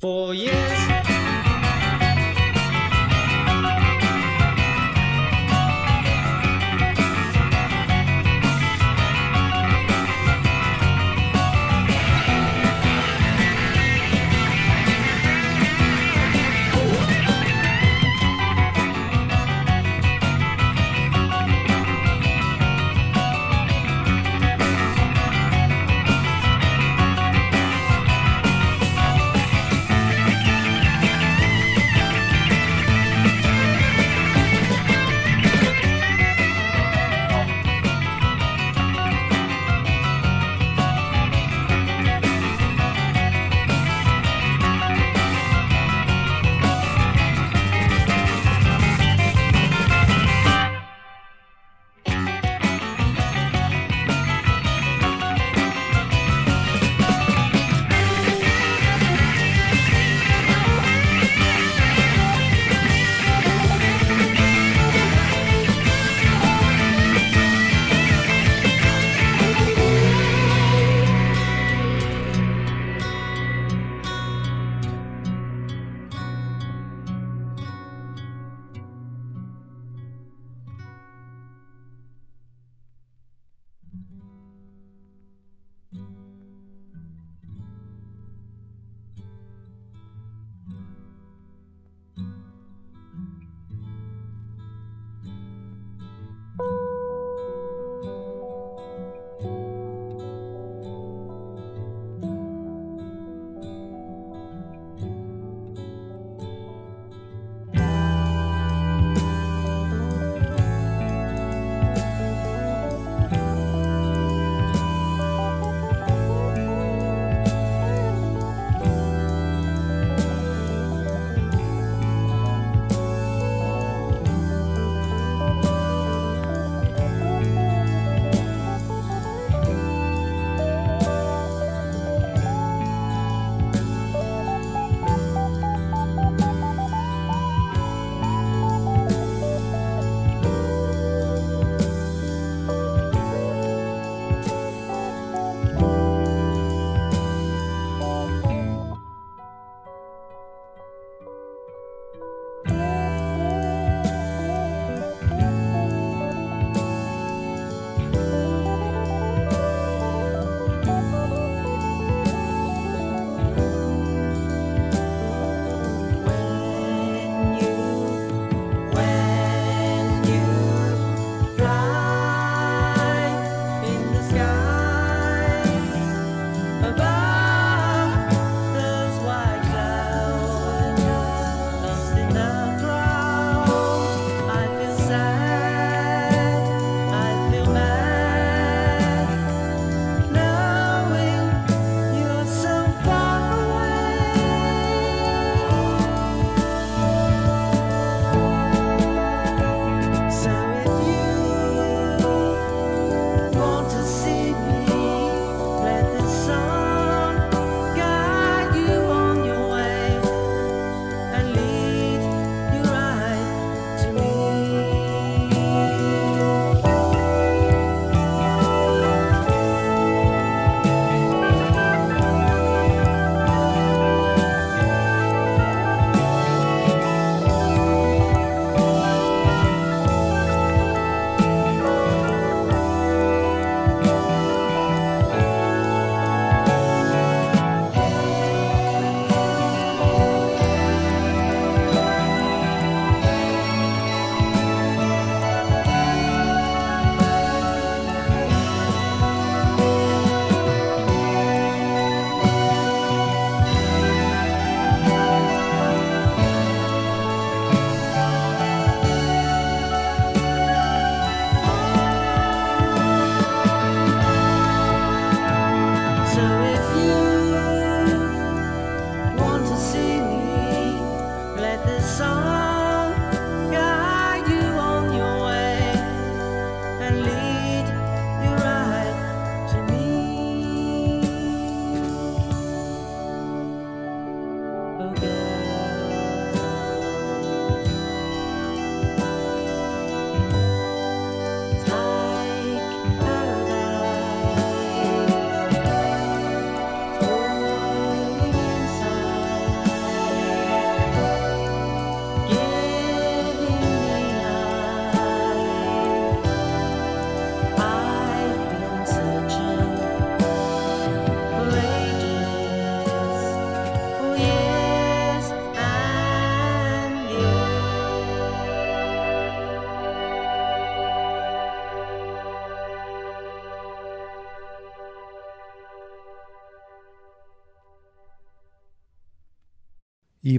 For you.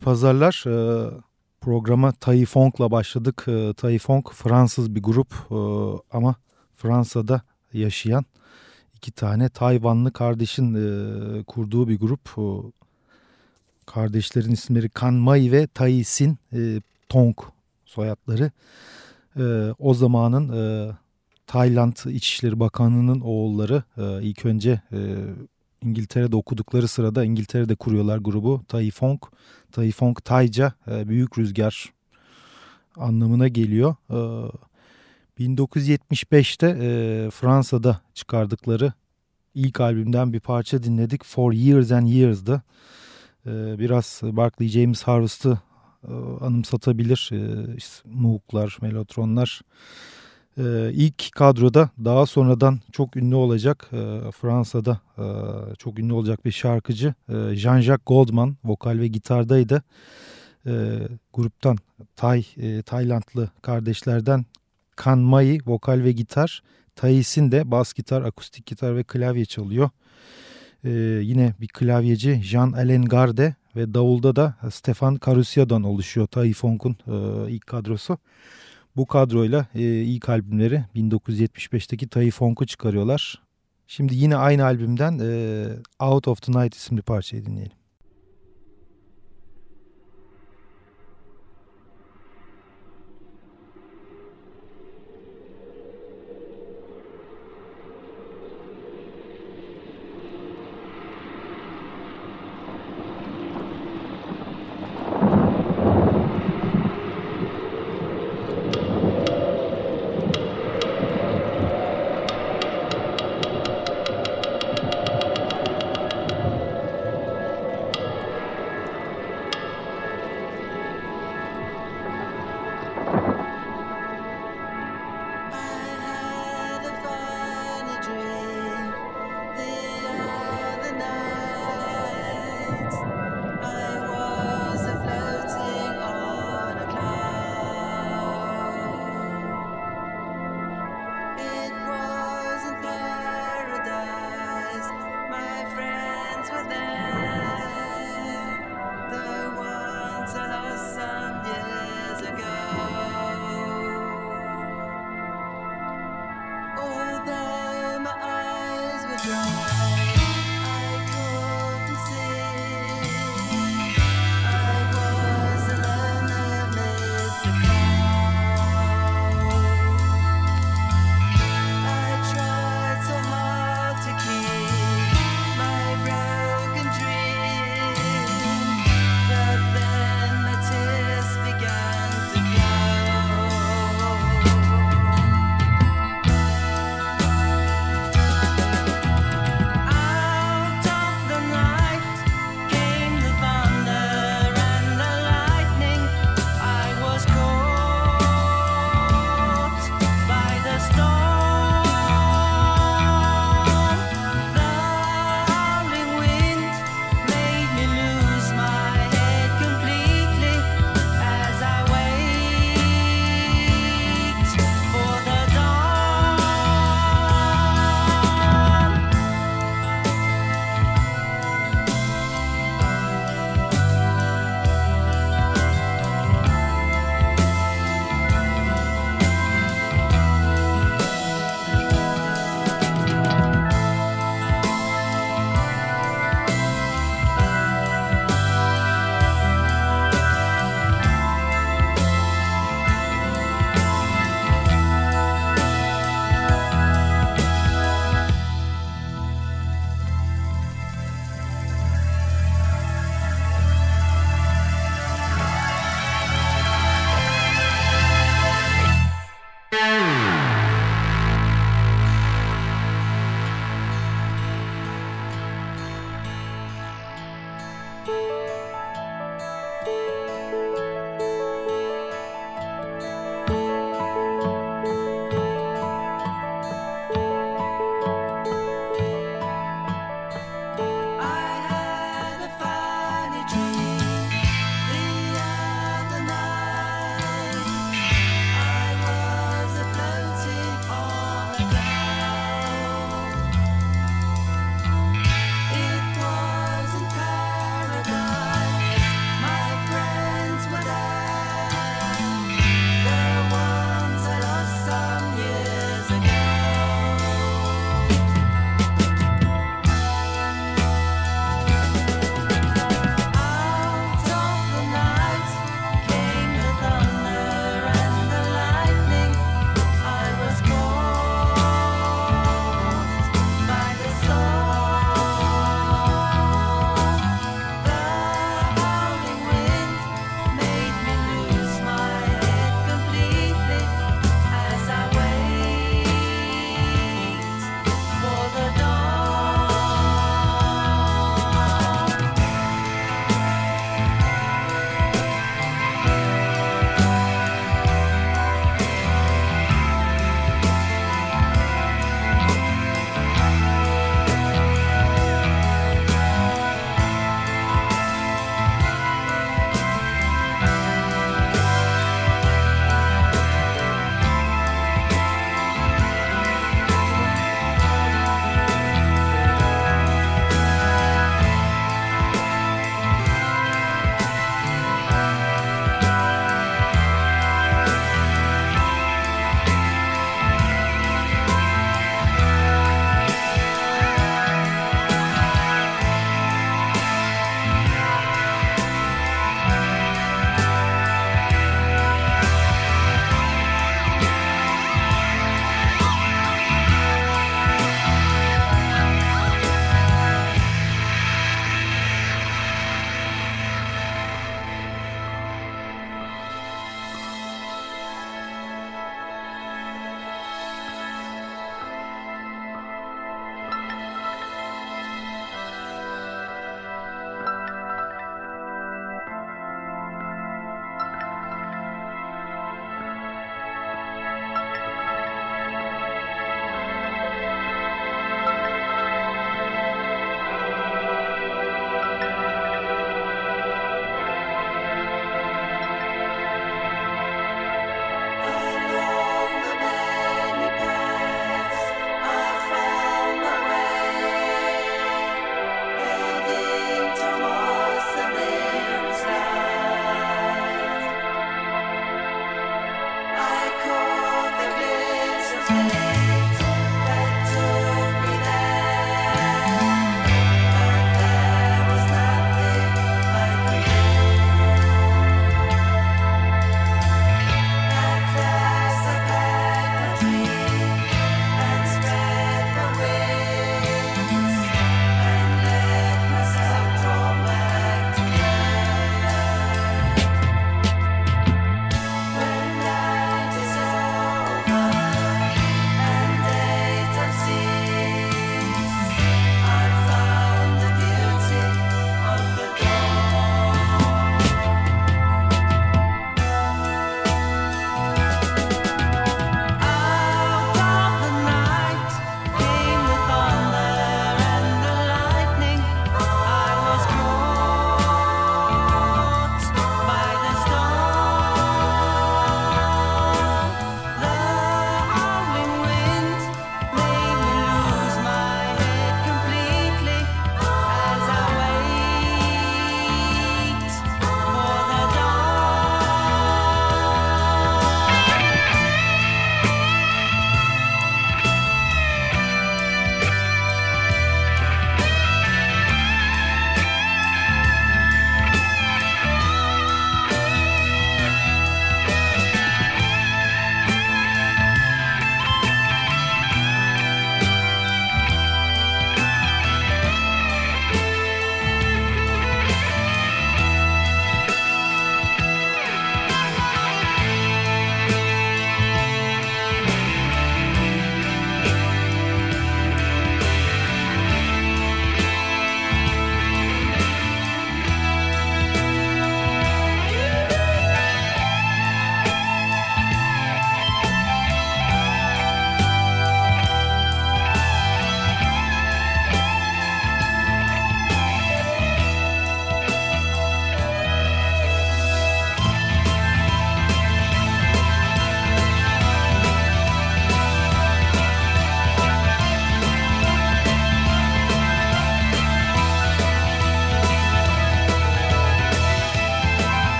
Pazarlar. Ee, programa Taifonk'la başladık. Ee, Taifonk Fransız bir grup ee, ama Fransa'da yaşayan iki tane Tayvanlı kardeşin kurduğu bir grup. Kardeşlerin isimleri Kan Mai ve Tai Sin Tong soyadları. O zamanın Tayland İçişleri Bakanı'nın oğulları ilk önce İngiltere'de okudukları sırada İngiltere'de kuruyorlar grubu Taifong. Taifong Tayca e, büyük rüzgar anlamına geliyor. 1975'te e, e, Fransa'da çıkardıkları ilk albümden bir parça dinledik. For Years and Years'dı. Biraz Barclay James Harvest'ı anımsatabilir. İşte Moog'lar, Melotronlar e, ilk kadroda daha sonradan çok ünlü olacak e, Fransa'da e, çok ünlü olacak bir şarkıcı e, Jean-Jacques Goldman vokal ve gitardaydı. E, gruptan Tay e, Taylandlı kardeşlerden Kan Mai vokal ve gitar, Thais'in de bas gitar, akustik gitar ve klavye çalıyor. Yine bir klavyeci Jean Alain Garde ve davulda da Stefan Carusia'dan oluşuyor Taifonk'un e, ilk kadrosu. Bu kadroyla e, ilk albümleri 1975'teki Taifonk'u çıkarıyorlar. Şimdi yine aynı albümden e, Out of the Night isimli parçayı dinleyelim.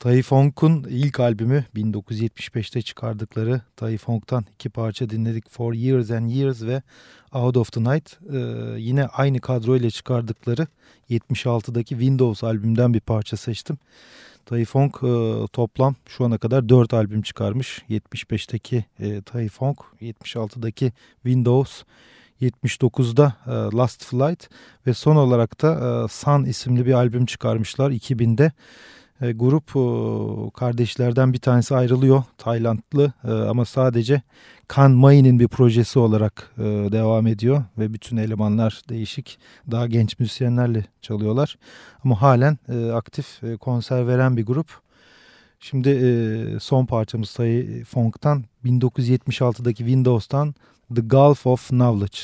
Taifonk'un ilk albümü 1975'te çıkardıkları Taifonk'tan iki parça dinledik. For Years and Years ve Out of the Night. Ee, yine aynı kadroyla çıkardıkları 76'daki Windows albümden bir parça seçtim. Taifonk e, toplam şu ana kadar 4 albüm çıkarmış. 75'teki e, Taifonk, 76'daki Windows, 79'da e, Last Flight ve son olarak da e, Sun isimli bir albüm çıkarmışlar 2000'de. E, grup e, kardeşlerden bir tanesi ayrılıyor. Taylandlı e, ama sadece Kan May'nin bir projesi olarak devam ediyor. Ve bütün elemanlar değişik daha genç müzisyenlerle çalıyorlar. Ama halen aktif konser veren bir grup. Şimdi son parçamız Sayı Funk'tan 1976'daki Windows'tan The Gulf of Knowledge.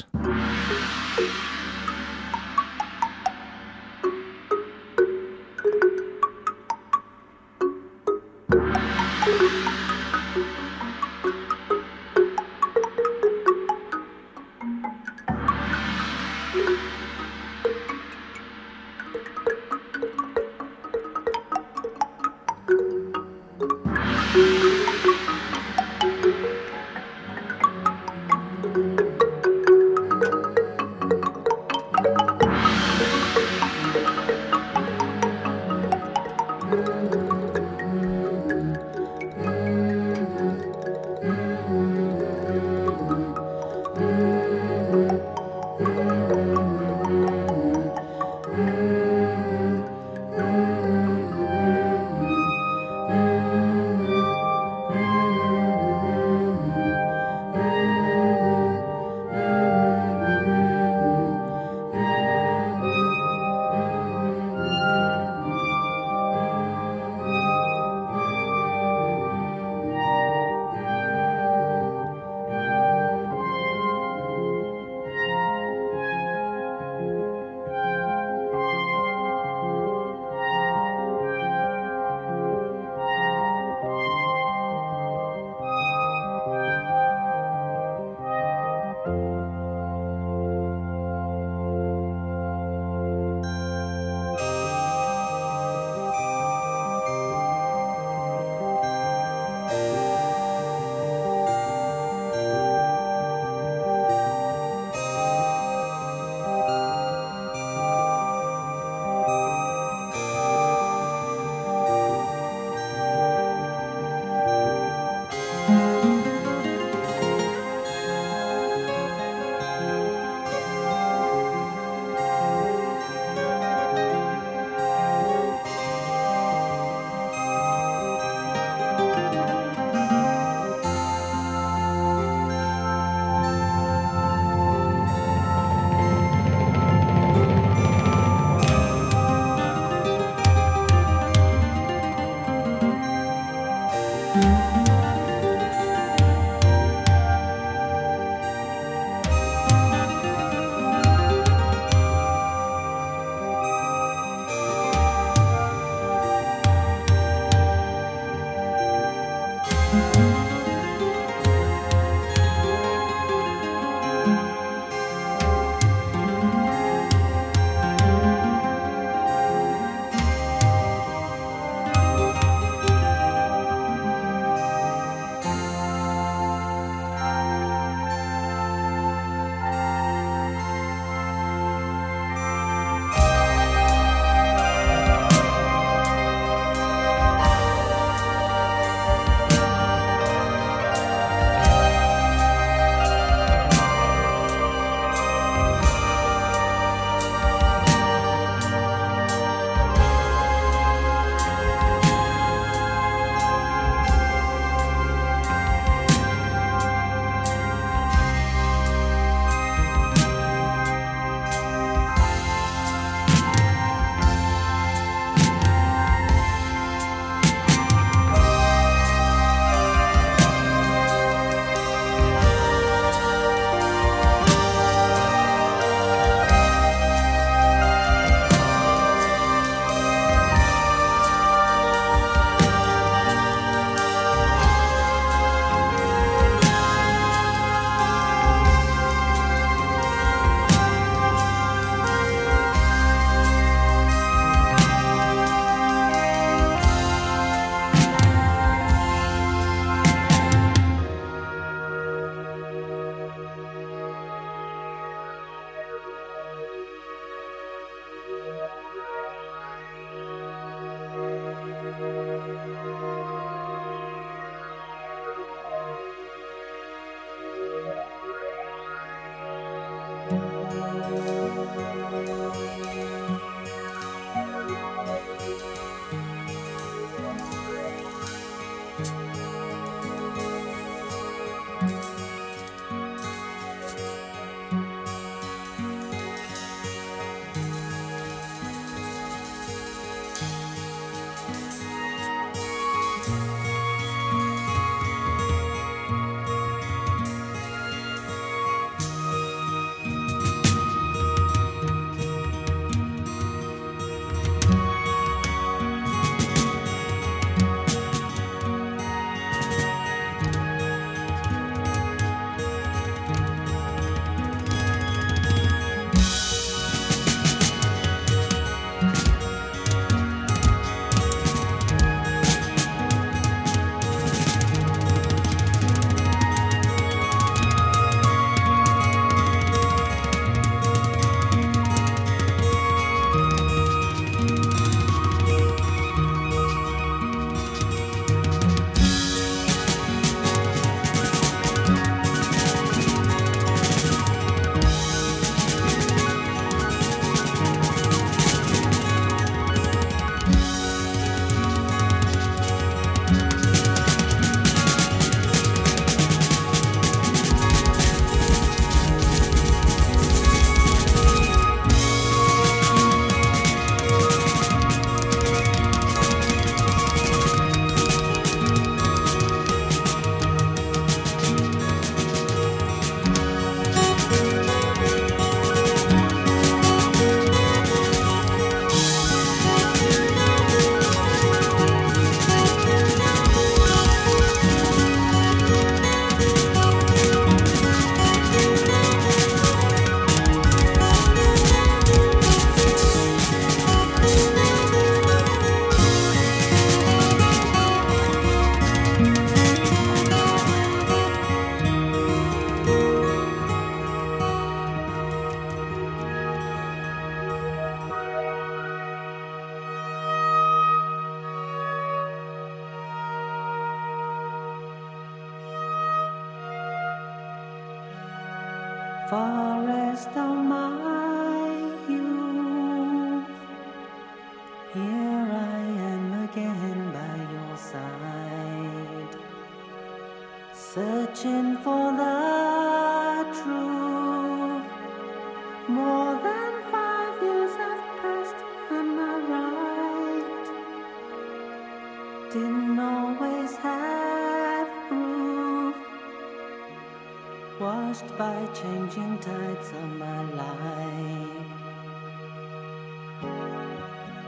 Washed by changing tides of my life.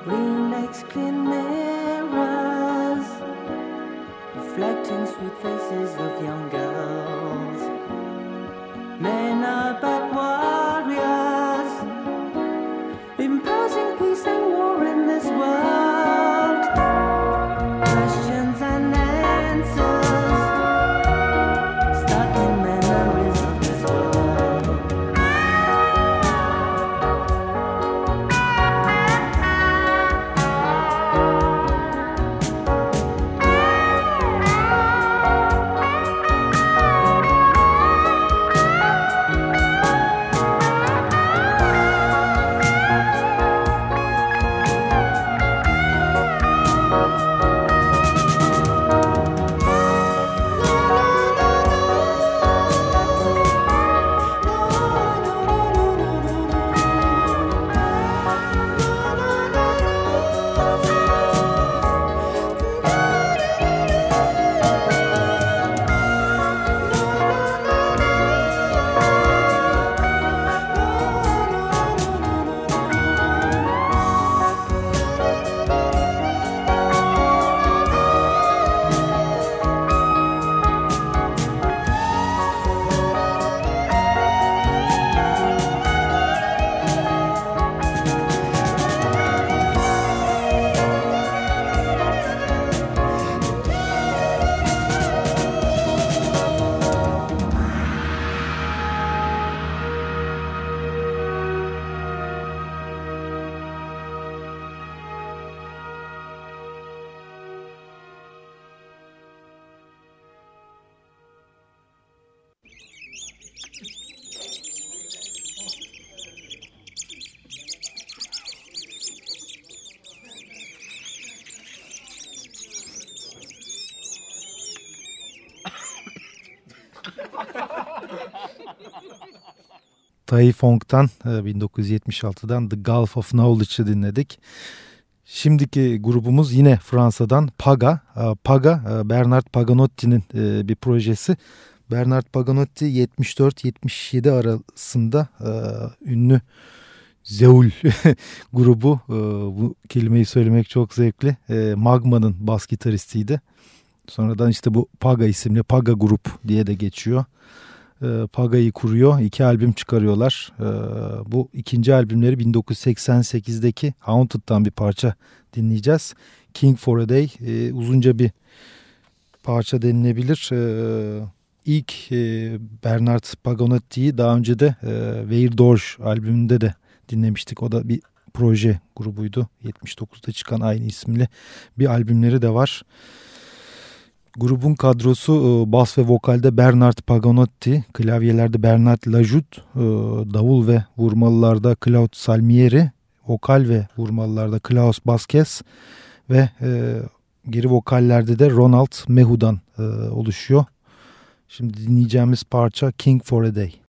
Green lakes, clean mirrors, reflecting sweet faces of young girls. Men are but Tai Fong'tan e, 1976'dan The Gulf of Knowledge'ı dinledik. Şimdiki grubumuz yine Fransa'dan Paga. E, Paga e, Bernard Paganotti'nin e, bir projesi. Bernard Paganotti 74-77 arasında ünlü Zeul grubu bu kelimeyi söylemek çok zevkli. Magma'nın bas gitaristiydi. Sonradan işte bu Paga isimli Paga grup diye de geçiyor. E, Paga'yı kuruyor. İki albüm çıkarıyorlar. E, bu ikinci albümleri 1988'deki Haunted'dan bir parça dinleyeceğiz. King for a Day e, uzunca bir parça denilebilir. E, ilk e, Bernard Paganotti'yi daha önce de e, Weir Dorsch albümünde de dinlemiştik. O da bir proje grubuydu. 79'da çıkan aynı isimli bir albümleri de var. Grubun kadrosu e, bas ve vokalde Bernard Paganotti, klavyelerde Bernard Lajout, e, davul ve vurmalılarda Claude Salmieri, vokal ve vurmalılarda Klaus Baskes ve e, geri vokallerde de Ronald Mehu'dan oluşuyor. Şimdi dinleyeceğimiz parça King for a Day.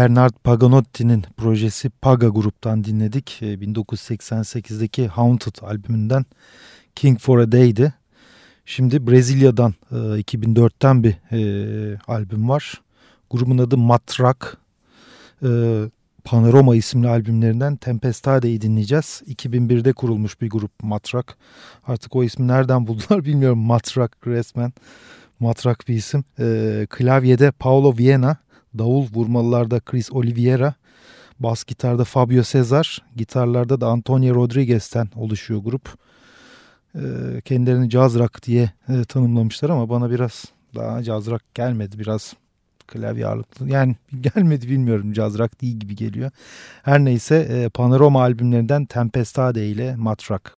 Bernard Paganotti'nin projesi Paga gruptan dinledik. 1988'deki Haunted albümünden King for a Day'di. Şimdi Brezilya'dan 2004'ten bir albüm var. Grubun adı Matrak. Panorama isimli albümlerinden Tempestade'yi dinleyeceğiz. 2001'de kurulmuş bir grup Matrak. Artık o ismi nereden buldular bilmiyorum. Matrak resmen. Matrak bir isim. E, klavyede Paolo Viena, davul vurmalılarda Chris Oliveira, bas gitarda Fabio Cesar, gitarlarda da Antonio Rodriguez'ten oluşuyor grup. E, kendilerini jazz rock diye e, tanımlamışlar ama bana biraz daha jazz rock gelmedi. Biraz klavye ağırlıklı. Yani gelmedi bilmiyorum jazz rock değil gibi geliyor. Her neyse e, Panorama albümlerinden Tempestade ile Matrak.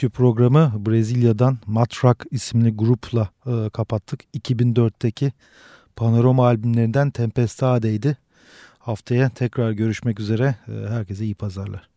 Bugünkü programı Brezilya'dan Matrak isimli grupla e, kapattık. 2004'teki Panorama albümlerinden Tempestade'ydi. Haftaya tekrar görüşmek üzere. E, herkese iyi pazarlar.